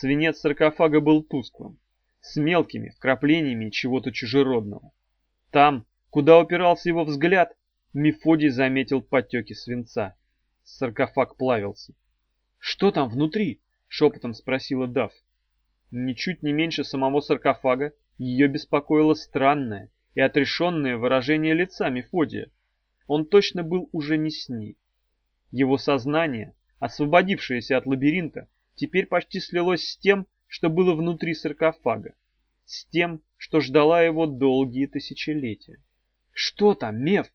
Свинец саркофага был тусклым, с мелкими вкраплениями чего-то чужеродного. Там, куда упирался его взгляд, Мефодий заметил потеки свинца. Саркофаг плавился. «Что там внутри?» — шепотом спросила Дав. Ничуть не меньше самого саркофага ее беспокоило странное и отрешенное выражение лица Мефодия. Он точно был уже не с ней. Его сознание, освободившееся от лабиринта, теперь почти слилось с тем, что было внутри саркофага, с тем, что ждала его долгие тысячелетия. «Что там, Меф?»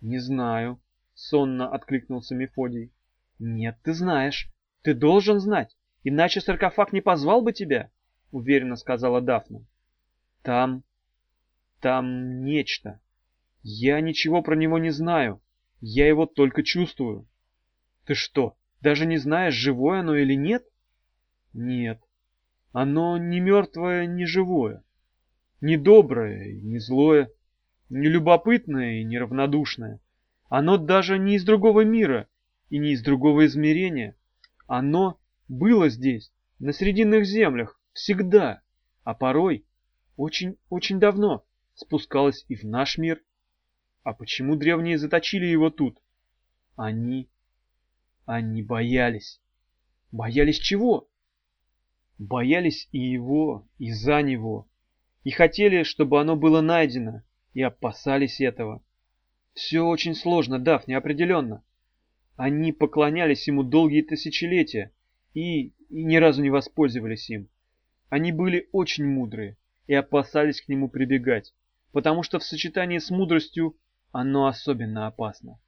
«Не знаю», — сонно откликнулся Мефодий. «Нет, ты знаешь. Ты должен знать, иначе саркофаг не позвал бы тебя», — уверенно сказала Дафна. «Там... там нечто. Я ничего про него не знаю. Я его только чувствую». «Ты что, даже не знаешь, живое оно или нет?» «Нет. Оно не мертвое, не живое. Не доброе и не злое. Не любопытное и неравнодушное. Оно даже не из другого мира и не из другого измерения. Оно было здесь, на Срединных землях, всегда, а порой, очень-очень давно, спускалось и в наш мир. А почему древние заточили его тут? Они... они боялись. Боялись чего? Боялись и его, и за него. И хотели, чтобы оно было найдено, и опасались этого. Все очень сложно, Дав, неопределенно. Они поклонялись ему долгие тысячелетия и, и ни разу не воспользовались им. Они были очень мудрые и опасались к нему прибегать, потому что в сочетании с мудростью оно особенно опасно.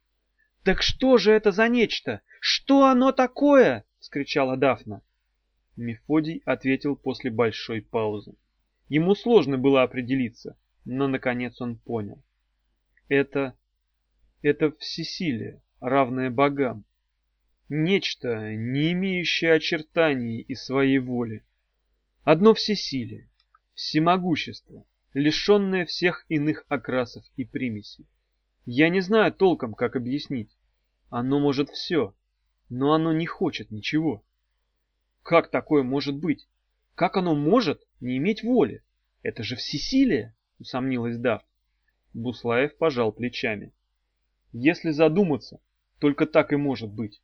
«Так что же это за нечто? Что оно такое?» — вскричала Дафна. Мефодий ответил после большой паузы. Ему сложно было определиться, но наконец он понял. Это... это всесилие, равное богам. Нечто, не имеющее очертаний и своей воли. Одно всесилие, всемогущество, лишенное всех иных окрасов и примесей. Я не знаю толком, как объяснить. Оно может все, но оно не хочет ничего. Как такое может быть? Как оно может не иметь воли? Это же всесилие, усомнилась Дав. Буслаев пожал плечами. Если задуматься, только так и может быть.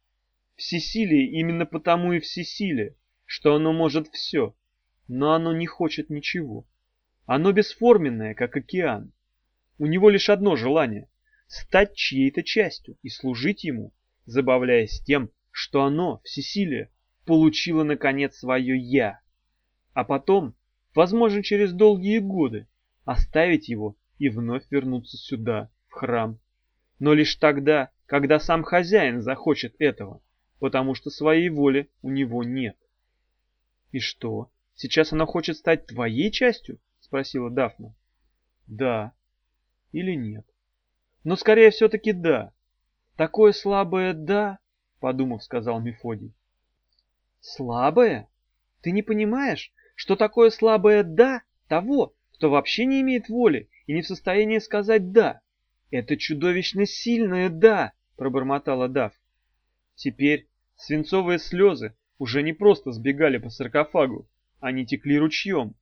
Всесилие именно потому и всесилие, что оно может все, но оно не хочет ничего. Оно бесформенное, как океан. У него лишь одно желание — стать чьей-то частью и служить ему, забавляясь тем, что оно, всесилие, получила наконец свое «я», а потом, возможно, через долгие годы, оставить его и вновь вернуться сюда, в храм. Но лишь тогда, когда сам хозяин захочет этого, потому что своей воли у него нет. «И что, сейчас она хочет стать твоей частью?» — спросила Дафна. «Да. Или нет?» «Но скорее все-таки да. Такое слабое «да», — подумав, сказал Мефодий. Слабое? Ты не понимаешь, что такое слабое «да» того, кто вообще не имеет воли и не в состоянии сказать «да»? Это чудовищно сильное «да», пробормотала Дав. Теперь свинцовые слезы уже не просто сбегали по саркофагу, они текли ручьем.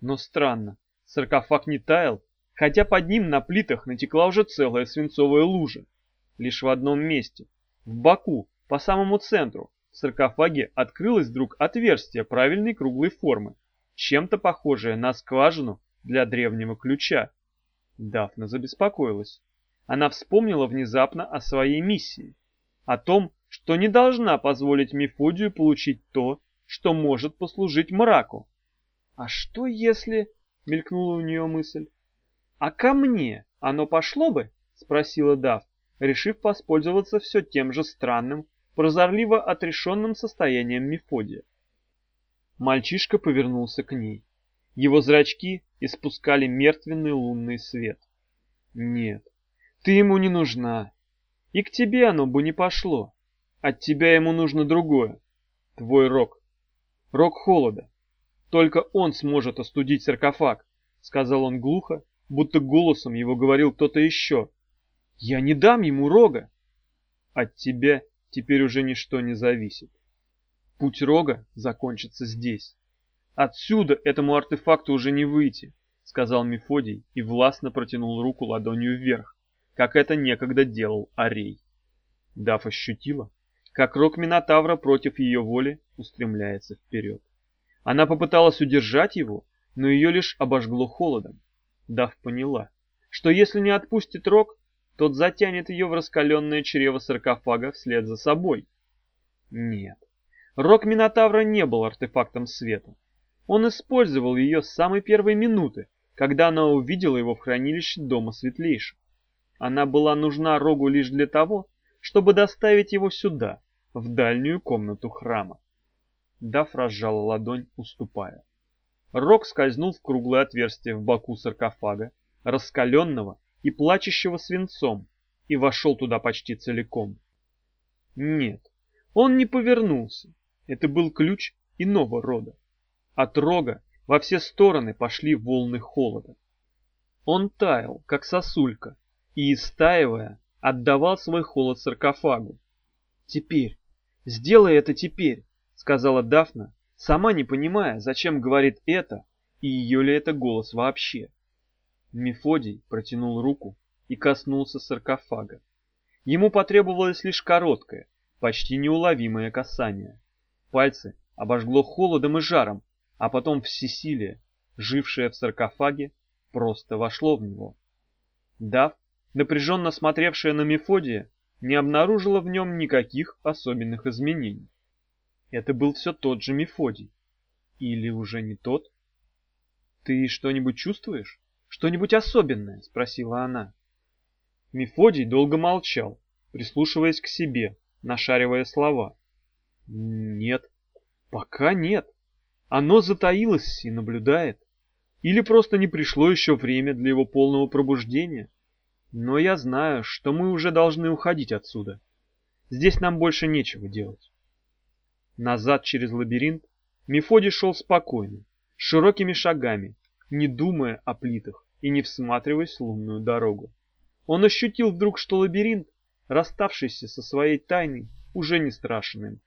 Но странно, саркофаг не таял, хотя под ним на плитах натекла уже целая свинцовая лужа. Лишь в одном месте, в боку, по самому центру, в саркофаге открылось вдруг отверстие правильной круглой формы, чем-то похожее на скважину для древнего ключа. Дафна забеспокоилась. Она вспомнила внезапно о своей миссии, о том, что не должна позволить Мефодию получить то, что может послужить мраку. «А что если...» — мелькнула у нее мысль. «А ко мне оно пошло бы?» — спросила Даф, решив воспользоваться все тем же странным прозорливо отрешенным состоянием Мефодия. Мальчишка повернулся к ней. Его зрачки испускали мертвенный лунный свет. «Нет, ты ему не нужна. И к тебе оно бы не пошло. От тебя ему нужно другое. Твой рок. Рок холода. Только он сможет остудить саркофаг», — сказал он глухо, будто голосом его говорил кто-то еще. «Я не дам ему рога». «От тебя теперь уже ничто не зависит. Путь Рога закончится здесь. Отсюда этому артефакту уже не выйти, сказал Мефодий и властно протянул руку ладонью вверх, как это некогда делал Арей. Даф ощутила, как рог Минотавра против ее воли устремляется вперед. Она попыталась удержать его, но ее лишь обожгло холодом. Дав поняла, что если не отпустит рог, тот затянет ее в раскаленное чрево саркофага вслед за собой. Нет, рог Минотавра не был артефактом света. Он использовал ее с самой первой минуты, когда она увидела его в хранилище Дома Светлейшего. Она была нужна рогу лишь для того, чтобы доставить его сюда, в дальнюю комнату храма. Даф разжала ладонь, уступая. Рог скользнул в круглое отверстие в боку саркофага, раскаленного и плачущего свинцом, и вошел туда почти целиком. Нет, он не повернулся. Это был ключ иного рода. От рога во все стороны пошли волны холода. Он таял, как сосулька, и, истаивая, отдавал свой холод саркофагу. «Теперь, сделай это теперь», — сказала Дафна, сама не понимая, зачем говорит это, и ее ли это голос вообще. Мефодий протянул руку и коснулся саркофага. Ему потребовалось лишь короткое, почти неуловимое касание. Пальцы обожгло холодом и жаром, а потом всесилие, жившее в саркофаге, просто вошло в него. Дав, напряженно смотревшая на Мефодия, не обнаружила в нем никаких особенных изменений. Это был все тот же Мефодий. Или уже не тот? «Ты что-нибудь чувствуешь? Что-нибудь особенное?» — спросила она. Мефодий долго молчал, прислушиваясь к себе, нашаривая слова. «Нет, пока нет. Оно затаилось и наблюдает. Или просто не пришло еще время для его полного пробуждения. Но я знаю, что мы уже должны уходить отсюда. Здесь нам больше нечего делать. Назад через лабиринт Мефодий шел спокойно, широкими шагами, не думая о плитах и не всматриваясь в лунную дорогу. Он ощутил вдруг, что лабиринт, расставшийся со своей тайной, уже не страшен им.